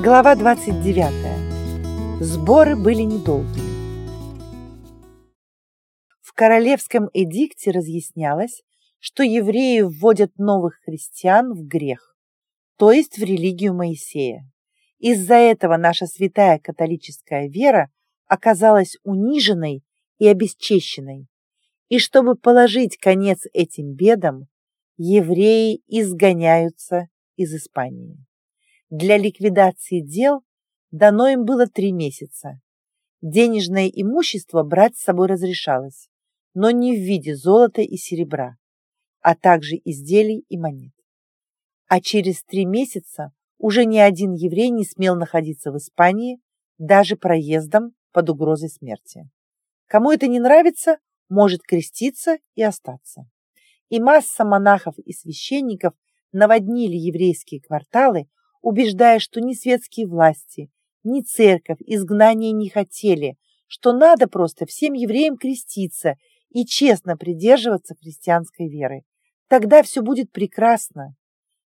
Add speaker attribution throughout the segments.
Speaker 1: Глава 29. Сборы были недолгими. В королевском эдикте разъяснялось, что евреи вводят новых христиан в грех, то есть в религию Моисея. Из-за этого наша святая католическая вера оказалась униженной и обесчещенной. И чтобы положить конец этим бедам, евреи изгоняются из Испании. Для ликвидации дел дано им было три месяца. Денежное имущество брать с собой разрешалось, но не в виде золота и серебра, а также изделий и монет. А через три месяца уже ни один еврей не смел находиться в Испании даже проездом под угрозой смерти. Кому это не нравится, может креститься и остаться. И масса монахов и священников наводнили еврейские кварталы убеждая, что ни светские власти, ни церковь изгнания не хотели, что надо просто всем евреям креститься и честно придерживаться христианской веры. Тогда все будет прекрасно.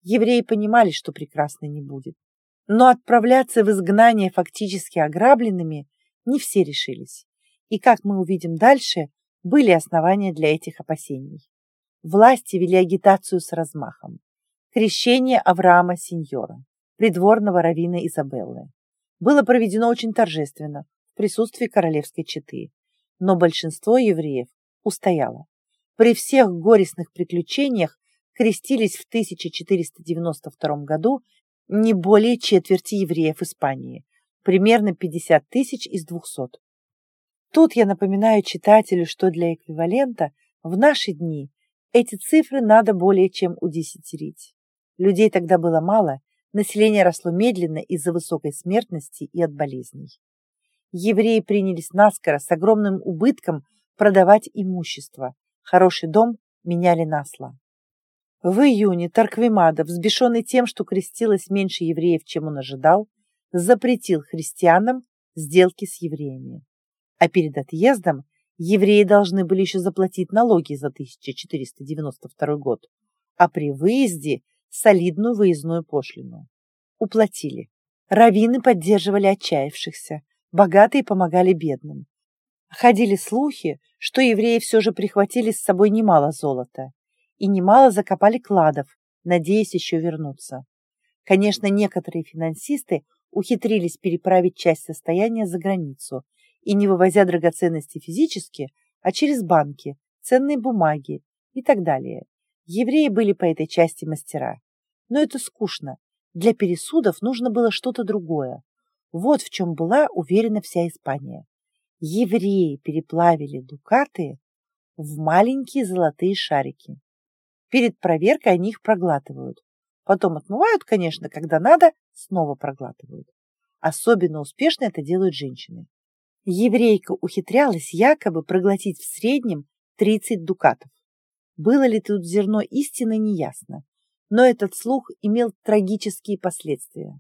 Speaker 1: Евреи понимали, что прекрасно не будет. Но отправляться в изгнание фактически ограбленными не все решились. И, как мы увидим дальше, были основания для этих опасений. Власти вели агитацию с размахом. Крещение Авраама Сеньора придворного равина Изабеллы. Было проведено очень торжественно, в присутствии королевской четы. Но большинство евреев устояло. При всех горестных приключениях крестились в 1492 году не более четверти евреев Испании, примерно 50 тысяч из 200. Тут я напоминаю читателю, что для эквивалента в наши дни эти цифры надо более чем удесятерить. Людей тогда было мало, Население росло медленно из-за высокой смертности и от болезней. Евреи принялись наскоро с огромным убытком продавать имущество. Хороший дом меняли на сло. В июне Тарквимада, взбешенный тем, что крестилось меньше евреев, чем он ожидал, запретил христианам сделки с евреями. А перед отъездом евреи должны были еще заплатить налоги за 1492 год, а при выезде солидную выездную пошлину. Уплатили. Равины поддерживали отчаявшихся, богатые помогали бедным. Ходили слухи, что евреи все же прихватили с собой немало золота и немало закопали кладов, надеясь еще вернуться. Конечно, некоторые финансисты ухитрились переправить часть состояния за границу и не вывозя драгоценности физически, а через банки, ценные бумаги и так далее. Евреи были по этой части мастера. Но это скучно. Для пересудов нужно было что-то другое. Вот в чем была уверена вся Испания. Евреи переплавили дукаты в маленькие золотые шарики. Перед проверкой они их проглатывают. Потом отмывают, конечно, когда надо, снова проглатывают. Особенно успешно это делают женщины. Еврейка ухитрялась якобы проглотить в среднем 30 дукатов. Было ли тут зерно истины, неясно но этот слух имел трагические последствия.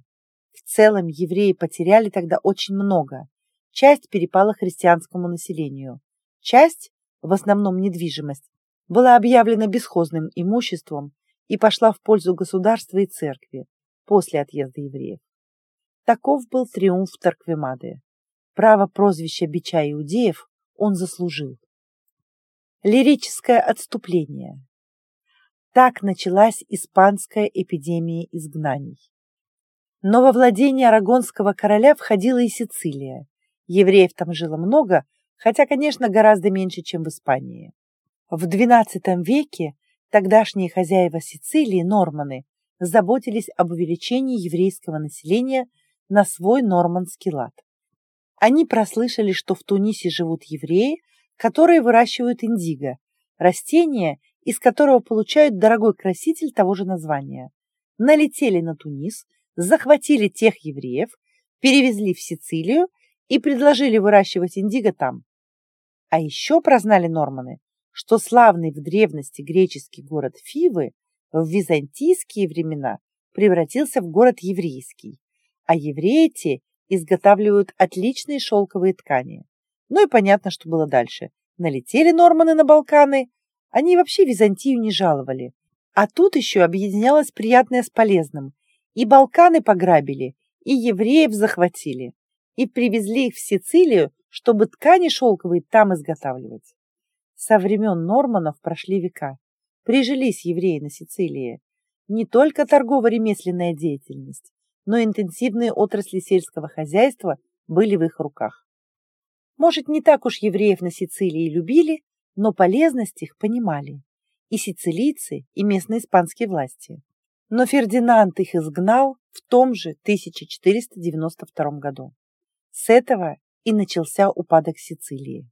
Speaker 1: В целом евреи потеряли тогда очень много. Часть перепала христианскому населению, часть, в основном недвижимость, была объявлена бесхозным имуществом и пошла в пользу государства и церкви после отъезда евреев. Таков был триумф Тарквемады. Право прозвища бича иудеев он заслужил. Лирическое отступление. Так началась испанская эпидемия изгнаний. Но во владение арагонского короля входила и Сицилия. Евреев там жило много, хотя, конечно, гораздо меньше, чем в Испании. В XII веке тогдашние хозяева Сицилии, норманы, заботились об увеличении еврейского населения на свой нормандский лад. Они прослышали, что в Тунисе живут евреи, которые выращивают индиго, растение, из которого получают дорогой краситель того же названия. Налетели на Тунис, захватили тех евреев, перевезли в Сицилию и предложили выращивать индиго там. А еще прознали норманы, что славный в древности греческий город Фивы в византийские времена превратился в город еврейский, а евреи те изготавливают отличные шелковые ткани. Ну и понятно, что было дальше. Налетели норманы на Балканы, они вообще Византию не жаловали. А тут еще объединялось приятное с полезным. И Балканы пограбили, и евреев захватили, и привезли их в Сицилию, чтобы ткани шелковые там изготавливать. Со времен Норманов прошли века. Прижились евреи на Сицилии. Не только торгово-ремесленная деятельность, но интенсивные отрасли сельского хозяйства были в их руках. Может, не так уж евреев на Сицилии любили, но полезность их понимали. И сицилийцы, и местные испанские власти. Но Фердинанд их изгнал в том же 1492 году. С этого и начался упадок Сицилии.